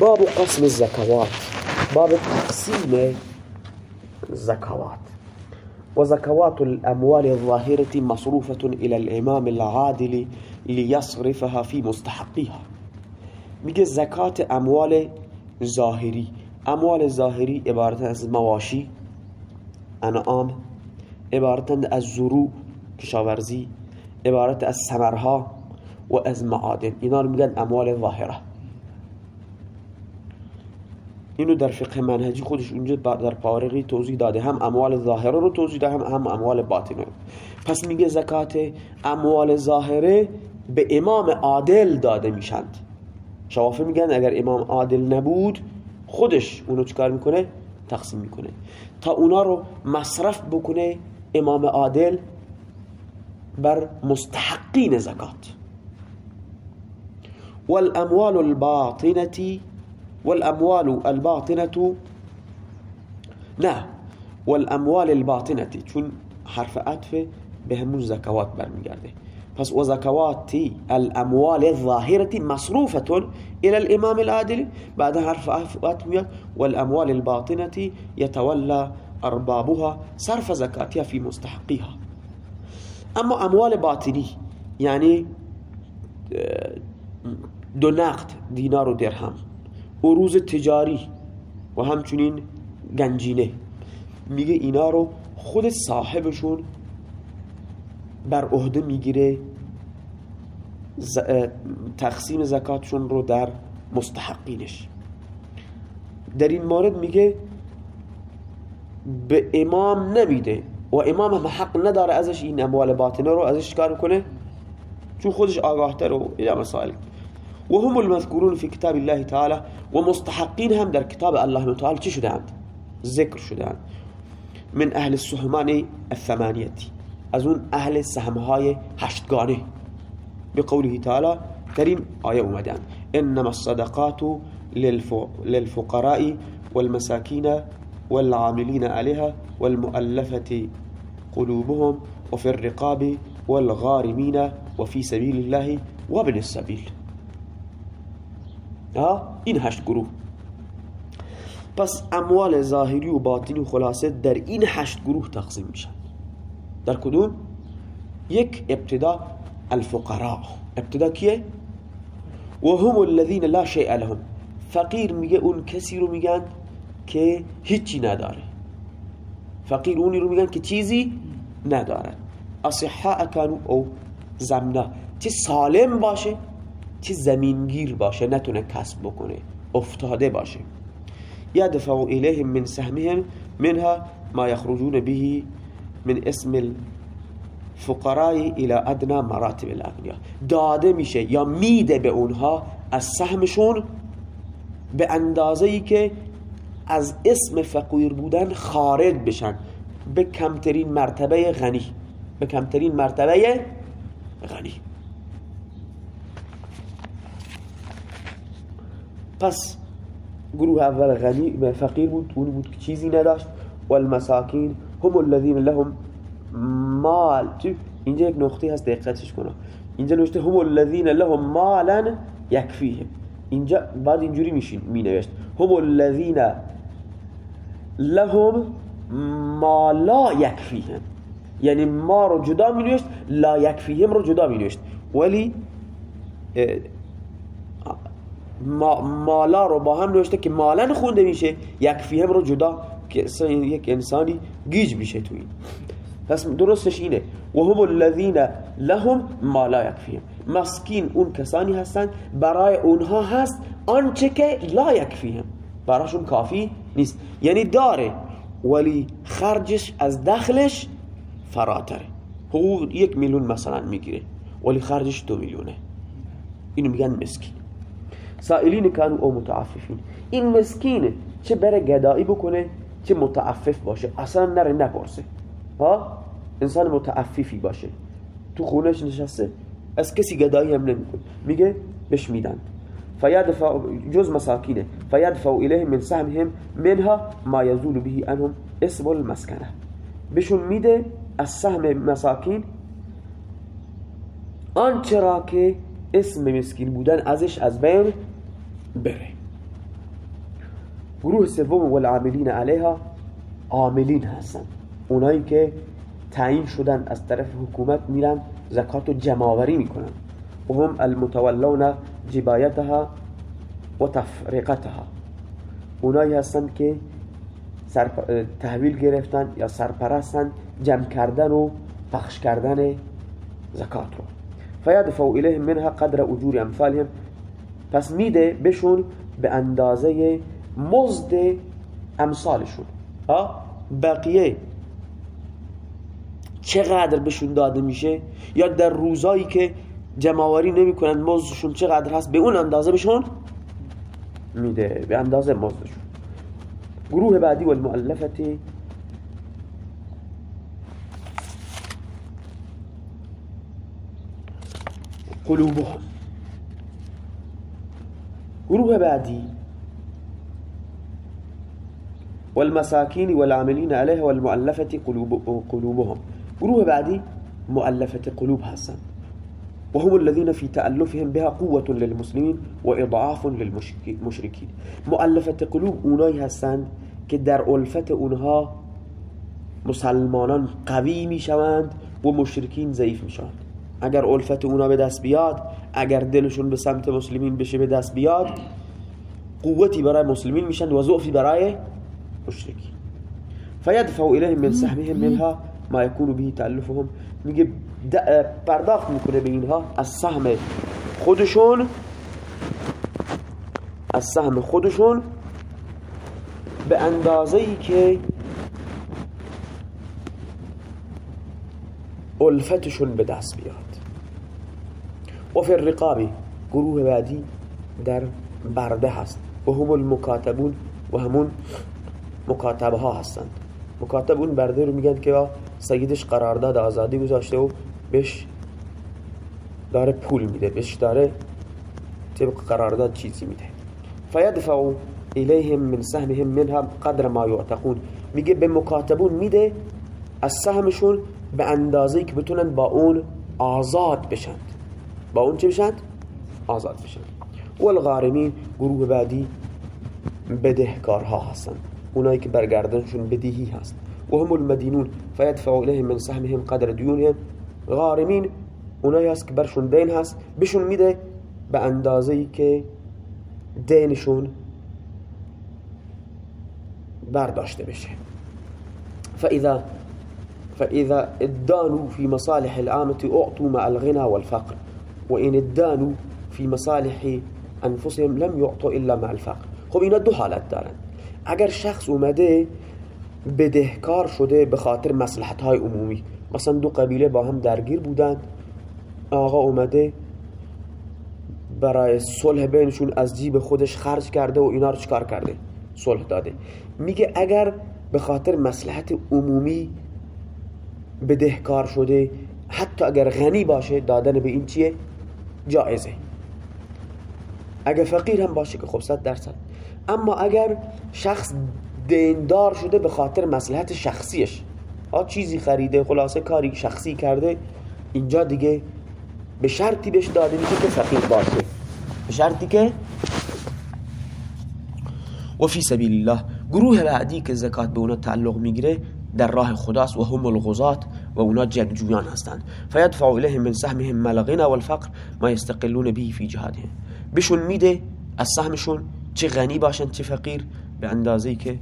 باب قسم الزكوات. باب تقسيم الزكوات. وزكوات الأموال الظاهرة مصروفة إلى الإمام العادل ليصرفها في مستحقها میگه زکات اموال ظاهری. اموال ظاهری عبارت از مواشی انعام عبارت از زرو کشاورزی عبارت از سمرها و از معادن. اینا رو میگن اموال ظاهره. اینو در فقه منهجی خودش اونجا در پارقی توضیح داده. هم اموال ظاهره رو توضیح داده هم, هم اموال باطنه. پس میگه زکات اموال ظاهره به امام عادل داده میشند. شوافه میگن اگر امام عادل نبود خودش اونو چکار می‌کنه؟ تقسیم می‌کنه. تا اونا رو مصرف بکنه امام عادل بر مستحقین زکات. والاموال الباطنه والأموال الباطنة. نه والأموال الباطنة. چون حرف عطف به همون زکوات برمیگرده. پس الأموال الظاهرة مصروفه إلى الإمام العادل. بعد حرف عطف والأموال الباطنة يتولى أربابها صرف زکاتها في مستحقها اما اموال باطنی یعنی دو نقد دینار و درهم. عروض تجاری و همچنین گنجینه. میگه اینا رو خود صاحبشون بر عهده می‌گیره تقسیم زکاتشون رو در مستحقینش. در این مورد میگه به امام نمیده و امام هم حق نداره ازش این اموال باطنه رو ازش کار کنه چون خودش آگاه تر و الى مسائل. و هم المذکورون فی کتاب الله تعالی و مستحقین هم در کتاب الله تعالی چی شدند ذکر شدند من أهل السهمان الثمانیتی. از اون أهل سهمهای هشتگانه. به قوله تعالی در این انما الصدقات للفقراء والمساكين والعاملين عليها والمؤلفة قلوبهم وفي الرقاب والغارمين وفي سبيل الله وابن السبيل این هشت گروه. پس اموال ظاهری و باطنی و خلاصه در این هشت گروه تقسیم میشن. در کدوم؟ یک ابتدا الفقراء. ابتدا کیه؟ و هم الذين لا شيء لهم. فقیر میگه اون کسی رو میگن که هیچی نداره. فقیر اونی رو میگن که چیزی نداره. اصحاء کانو او زمنا. چه سالم باشه چه زمینگیر باشه نتونه کسب بکنه افتاده باشه. یدفع الیهم من سهمهم منها ما یخرجون به من اسم الفقراء الى ادنا مراتب الاغنیا. داده میشه یا میده به اونها از سهمشون به اندازه ای که از اسم فقیر بودن خارج بشن. به کمترین مرتبه غنی. به کمترین مرتبه غنی. پس گروه اول غنی فقیر بود اون بود که چیزی نداشت. والمساکین هم الذين لهم مال. اینجا یک نقطه هست دقتش کنم. اینجا نوشته هم الذين لهم مالا یکفیهم. اینجا بعد اینجوری میشین می نوشت هم الذين لهم ما لا یکفیهم. یعنی ما رو جدا می نوشت لا یکفیهم رو جدا می نوشت ولی ما مالا رو با هم نوشته که مالن خونده میشه یکفیهم رو جدا که یک انسانی گیج میشه تو این. پس درستش اینه. و هم الذین لهم ما لا یکفیهم مسکین اون کسانی هستند برای اونها هست آنچه که لا یکفیهم براشون کافی نیست. یعنی داره ولی خرجش از دخلش فراتره حقوق یک میلیون مثلا می‌گیره ولی خرجش دو میلیونه. اینو میگن مسکین. سائلین کانو او متعففین. این مسکینه چه بره گدایی بکنه چه متعفف باشه. اصلا نره نپرسه. ها؟ انسان متعففی باشه. تو خونش نشسته. از کسی گدایی هم نمی‌کنه. میگه بهش میدن. فیدفع جز مساکینه. فیدفع الیه من سهمهم منها ما یزول به انهم اسم المسکنه. بهشون میده از سهم مساکین آنچه را که اسم مسکین بودن ازش از بین بره. گروه سوم والعاملین علیها عاملین هستن. اونایی که تعیین شدن از طرف حکومت میرن زکات و جماوری می‌کنن. و هم المتولون جبایتها و تفریقتها اونایی هستن که تحویل گرفتن یا سرپرستن جمع کردن و پخش کردن زکات رو. فیدفع الیهم منها قدر اجور امثالهم. پس میده بشون به اندازه مزد امثالشون. بقیه. چقدر بهشون داده میشه؟ یا در روزایی که جمعواری نمی‌کنن مزدشون چقدر هست؟ به اون اندازه بهشون میده. به اندازه مزدشون. گروه بعدی و قلوبهم. گروه بعدی والمساكين والعاملين عليها والمؤلفة قلوب قلوبهم. گروه بعدی مؤلفة قلوب هستند وهم الذين في تألفهم بها قوة للمسلمين وإضعاف للمشركين مؤلفة قلوب اونایی هستند که در الفت اونها مسلمانان قوی میشوند و مشرکین ضعیف اگر الفت اونا به دست بیاد اگر دلشون به سمت مسلمین بشه به دست بیاد قوتی برای مسلمین میشن و ضعفی برای مشرکین. فیدفع الیهم من سهمهم منها ما یکون به تعلفهم. میگه پرداخت می‌کنه به اینها از سهم خودشون از سهم خودشون به اندازه ای که الفتشون به دست بیاد. و فی الرقابی گروه بعدی در برده هست. و هم المکاتبون و همون مکاتبه ها هستند. مکاتبون برده رو میگن که سیدش قرارداد آزادی گذاشته و بهش داره پول میده بهش داره طبق قرارداد چیزی میده. فیدفعو الیهم من سهمهم منها قدر ما یعتقون. میگه به مکاتبون میده از سهمشون به اندازه که بتونن با اون آزاد بشند با اون چه بشند؟ آزاد بشند والغارمین گروه بعدی بدهکارها هستند. اونایی که برگردنشون بدهی هست. و هم المدینون فیدفع الیهم من سهمهم قدر دیونهم. غارمین اونایی هست که برشون دین هست. بشون میده به اندازه که دینشون برداشته بشه. فاذا فاذا ادانوا في مصالح العامة اعطوا مع الغنى والفقر. وان ادانوا في مصالح انفسهم لم يعطوا الا مع الفقر. خب اینا دو حالت دارن. اگر شخص اومده بدهکار شده به خاطر مصلحت های عمومی مثلا دو قبیله با هم درگیر بودند آقا اومده برای صلح بینشون از جیب خودش خرج کرده و اینا رو چکار کرده؟ صلح داده. میگه اگر به خاطر مصلحت عمومی بدهکار شده حتی اگر غنی باشه دادن به این چیه؟ جایزه اگر فقیر هم باشه که خب صد درصد. اما اگر شخص دیندار شده به خاطر مصلحت شخصیش ها چیزی خریده خلاصه کاری شخصی کرده اینجا دیگه به شرطی بهش داده میشه که فقیر باشه. به شرطی که و فی سبیل الله گروه بعدی که زکات به اونا تعلق می‌گیره در راه خداست و هم الغزات و اونا جنگجویان هستند فیدفع الیهم من سهمهم ملغنا والفقر ما یستقلون به فی جهادهم. بشون میده از سهمشون چه غنی باشن چه فقیر به اندازه که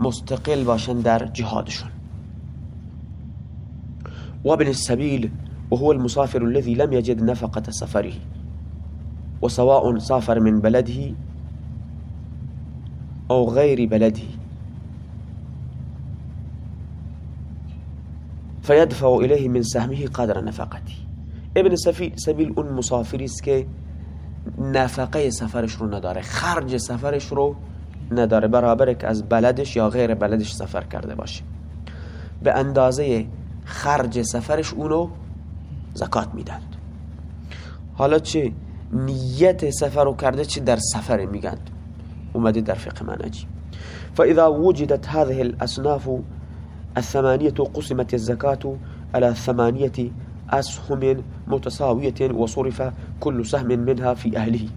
مستقل باشن در جهادشون. وابن السبيل وهو المسافر الذي لم يجد نفقة سفره. وسواء سافر من بلده أو غير بلده. فيدفع إليه من سهمه قدر نفقته. ابن سبیل اون مسافری است که نفقه سفرش رو نداره خرج سفرش رو نداره برابر که از بلدش یا غیر بلدش سفر کرده باشه. به اندازه خرج سفرش اونو زکات میدند. حالا چه نیت سفر رو کرده چه در سفر میگند؟ اومده در فقه منجی فاذا وجدت هذه الاصناف الثمانية قسمت الزكاة على ثمانية أسهم متساوية وصرف كل سهم منها في أهله.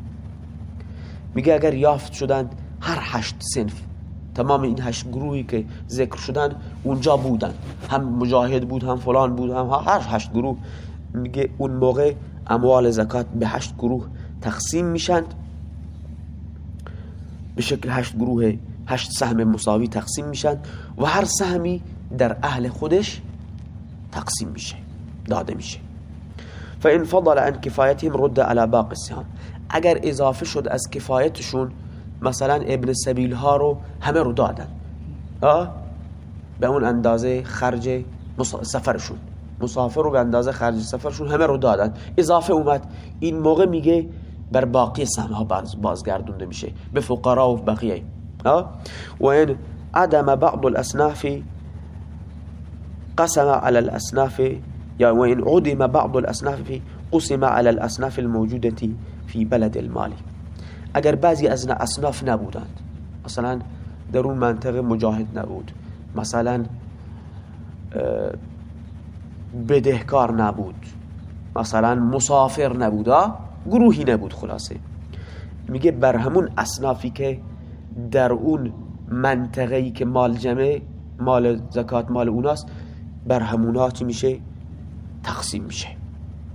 میگه اگر یافت شدند هر هشت سنف تمام این هشت گروهی که ذکر شدن اونجا بودن. هم مجاهد بود هم فلان بود هم هر هشت گروه. میگه اون موقع اموال زکات به هشت گروه تقسیم میشند به شکل هشت گروه هشت سهم مساوی تقسیم میشن و هر سهمی در اهل خودش تقسیم میشه داده میشه. فان فضل عن کفایتهم رد على باقی السهام اگر اضافه شد از کفایتشون مثلا ابن سبیل ها رو همه رو دادن. به اون اندازه خرج سفرشون. مسافر رو به اندازه خرج سفرشون همه رو دادن. اضافه اومد. این موقع میگه بر باقی سهم ها بازگردونده میشه. به فقرا و بقیه. و این عدم بعض الاسناف قسم على الاسناف یا و این عدم بعض الاسناف قسم على الاسناف الموجوده في بلد المالی اگر بعضی از اصناف نبودند مثلا در اون منطقه مجاهد نبود مثلا بدهکار نبود مثلا مسافر نبود گروهی نبود خلاصه. میگه بر همون اصنافی که در اون منطقه‌ای که مال جمع مال زکات مال اوناست بر همونا میشه تقسیم میشه.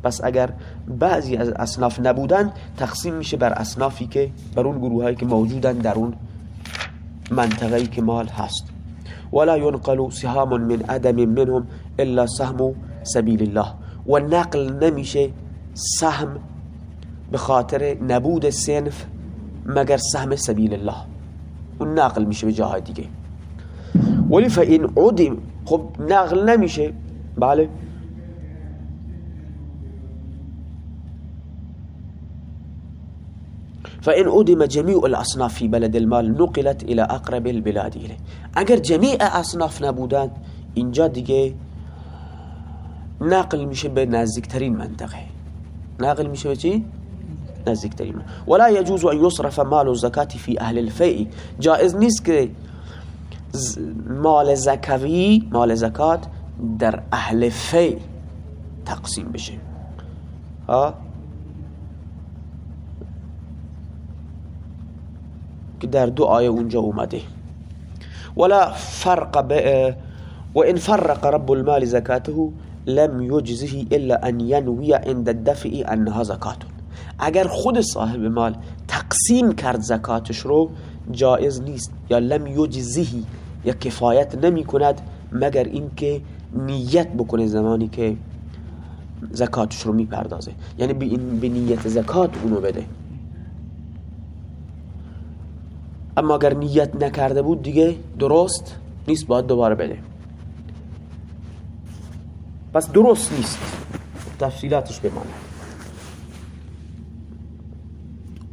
پس اگر بعضی از اصناف نبودن تقسیم میشه بر اصنافی که بر اون گروه هایی که موجودن در اون منطقه‌ای که مال هست. ولا ينقل سهام من عدم منهم الا سهم سبیل الله. و نقل نمیشه سهم به خاطر نبود سنف مگر سهم سبیل الله. اون نقل میشه به جاهای دیگه. ولی فا این عدم خب نقل نمیشه. بله. فإن أدم جميع الأصناف في بلد المال نقلت إلى أقرب البلاد إليه. أجر جميع أصناف نبودان إنجا نقل ناقل به نزدیکترین منطقة. نقل ناقل مش بشي نزكترين ولا يجوز أن يصرف مال الزكاة في أهل الفيء. جائز نیست که مال زکوی مال زکات در اهل فی تقسیم بشه. ها؟ که در دو آیه اونجا اومده. ولا فرق ب... و ان فرق رب المال زکاته لم يجزه الا ان ينوي عند الدفع انها زکات. اگر خود صاحب مال تقسیم کرد زکاتش رو جایز نیست. یا لم یجزهی یا کفایت نمی کند مگر اینکه نیت بکنه زمانی که زکاتش رو می‌پردازه. یعنی به نیت زکات اونو بده. اما اگر نیت نکرده بود دیگه درست نیست باید دوباره بده. پس درست نیست. تفصیلاتش بمانه.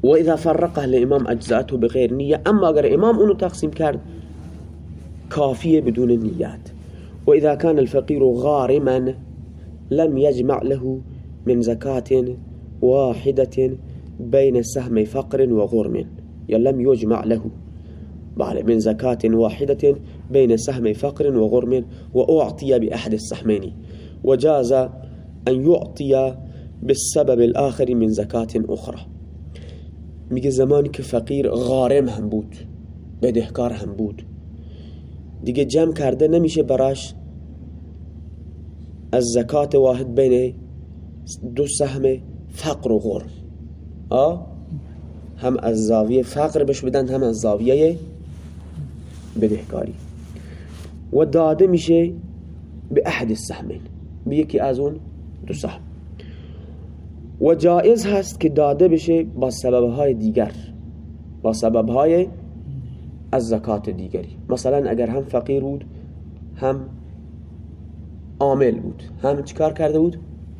و اذا فرقه لامام اجزاته بغیر نیه اما اگر امام اونو تقسیم کرد کافیه بدون نیت و اذا كان الفقير غارما لم يجمع له من زكاة واحدة بين سهم فقر وغرم. لم يجمع له من زكاة واحدة بين سهم فقر وغرم وأعطي بأحد السهمين. وجاز أن يعطي بالسبب الآخر من زكاة أخرى. میگه زمانی که فقیر غارم هم بود بدهکار هم بود دیگه جمع کرده نمیشه براش از زکات واحد بین دو سهم فقر و آه هم از زاویه فقر بش بدن هم از زاویه بدهکاری. و داده میشه به احد السهمین به یکی از اون دو سهم. و جایز هست که داده بشه با سببهای دیگر. با سببهای از زکات دیگری. مثلا اگر هم فقیر بود هم عامل بود. هم چیکار کرده بود؟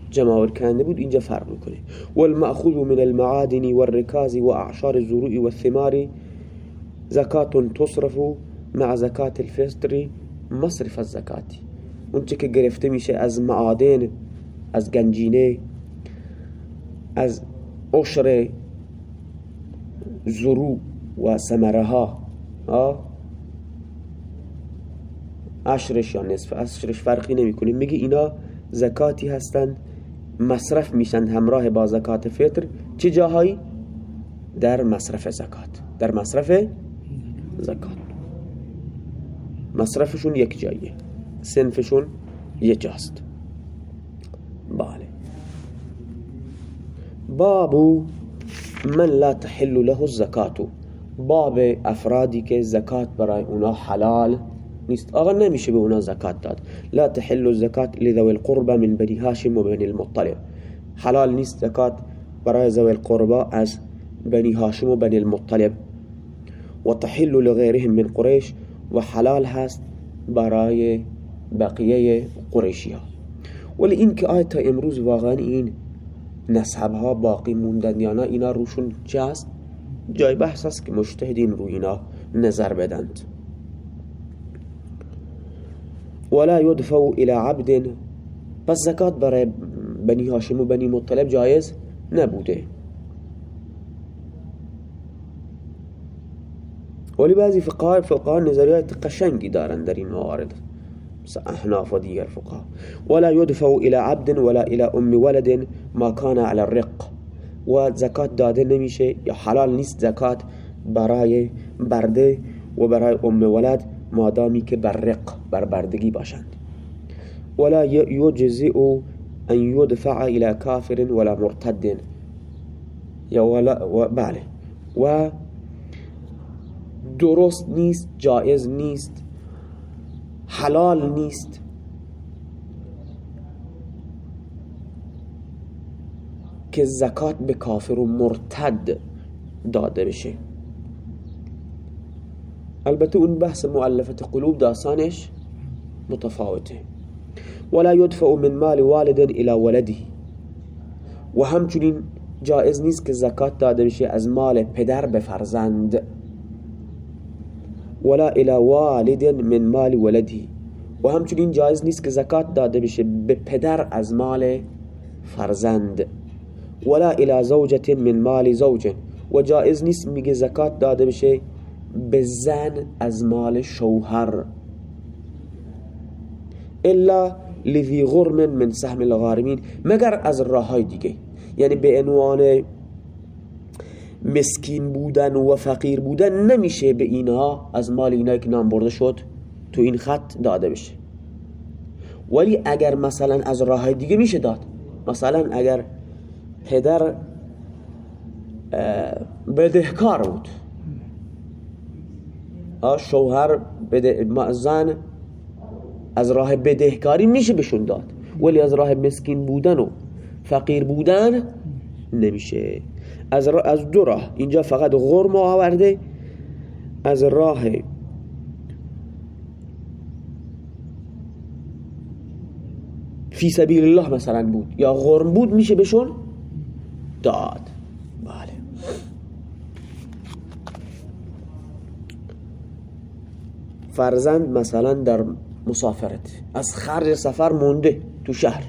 جماور کنده بود. اینجا فرق میکنه. والمأخوذ من المعادن والركاز وأعشار الزروع والثمار زکات تصرف مع زکات الفطر مصرف الزکاتی اون که گرفته میشه از معادن از گنجینه از عشر زرو و سمره ها عشرش یا نصف. عشرش فرقی نمی کنیم میگه اینا زکاتی هستند مصرف میشن همراه با زکات فطر. چه جاهایی؟ در مصرف زکات. در مصرف زکات. مصرفشون یک جاییه. سنفشون یک جاست. بله. بابو من لا تحل له الزکاتو باب افرادی که زکات برای اونا حلال نیست. آقا نمیشه به اونا زکات داد. لا تحل الزکات لذوی القربه من بنی هاشم و بنی المطلب. حلال نیست زکات برای ذوی القربه از بنی هاشم و بنی المطلب. و تحل لغیرهم من قریش و حلال هست برای بقیه قریشی ها ولی این که آیت تا امروز واقعا این نسب ها باقی موندن یا نه اینا روشون چه هست جای بحث است که مجتهدین روی اینا نظر بدند. ولا يدفع إلى عبد. پس زکات برای بنی هاشم و بنی مطلب جایز نبوده. ولی بعضی فقها فقها نظریات قشنگی دارن در این موارد. احناف و دیگر فقها. ولا يدفع إلى عبد ولا إلى أم ولد ما كان على الرق. و زکات داده نمیشه یا حلال نیست زکات برای برده و برای ام ولد مادامی که بر رق بر بردگی باشند. ولا يجزئ ان يدفع الى کافر ولا مرتد. یا ولا و بله. و درست نیست جایز نیست حلال نیست. که زکات به کافر و مرتد داده بشه. البته اون بحث مؤلفت قلوب داستانش متفاوته. ولا يدفع من مال والد الى ولده. و همچنین جایز نیست که زکات داده بشه از مال پدر به فرزند. ولا الى والد من مال ولده. و همچنین جایز نیست که زکات داده بشه به پدر از مال فرزند. ولا الى زوجة من مال زوج. و جایز نیست میگه زکات داده بشه به زن از مال شوهر. الا لذی غرم من سهم الغارمین. مگر از راه های دیگه. یعنی به عنوان مسکین بودن و فقیر بودن نمیشه به اینها از مال اینا که نام برده شد تو این خط داده بشه. ولی اگر مثلا از راه دیگه میشه داد. مثلا اگر پدر بدهکار بود. شوهر بده زن از راه بدهکاری میشه بشون داد. ولی از راه مسکین بودن و فقیر بودن نمیشه. از, از دو راه. اینجا فقط غرم آورده از راه فی سبیل الله مثلا بود. یا غرم بود میشه بهشون داد. بله. فرزند مثلا در مسافرت از خرج سفر مونده تو شهر.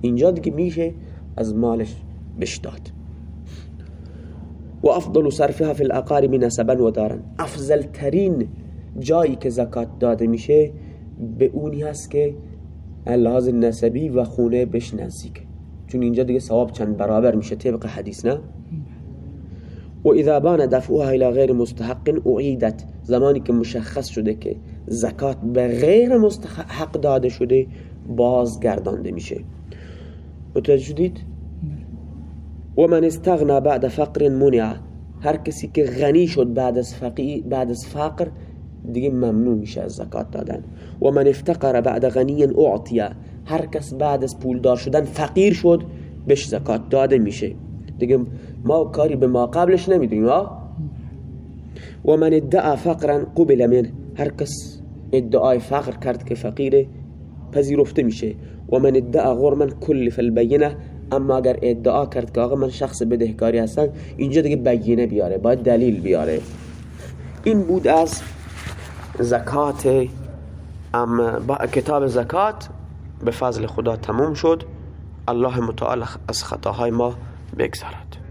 اینجا دیگه میشه از مالش بشداد و افضل صرفها فی الاقارب نسبا و دارن. افضل ترین جایی که زکات داده میشه به اونی هست که لحاظ نسبی و خونه بش نزدیک چون اینجا دیگه ثواب چند برابر میشه طبق حدیث نه؟ و اذا بان دفعها الى غیر مستحق اعیدت زمانی که مشخص شده که زکات به غیر مستحق داده شده بازگردانده میشه. متوجه شدید؟ و من استغنا بعد فقر منع هر کسی که غنی شد بعد از فقی بعد از فقر دیگه ممنوع میشه از زکات دادن. و من افتقر بعد غنی اعطیا هر کس بعد از پولدار شدن فقیر شد بهش زکات داده میشه. دیگه ما کاری به ما قبلش نمی‌دونیم و من ادعا فقرا قبل من. هر کس ادعای فقر کرد که فقیره پذیرفته میشه. و من ادعا غرما کل فالبینه. اما اگر ادعا کرد که آقا من شخص بدهکاری هستم اینجا دیگه بگینه بیاره باید دلیل بیاره. این بود از زکات اما با کتاب زکات. به فضل خدا تموم شد. الله متعال از خطاهای ما بگذارد.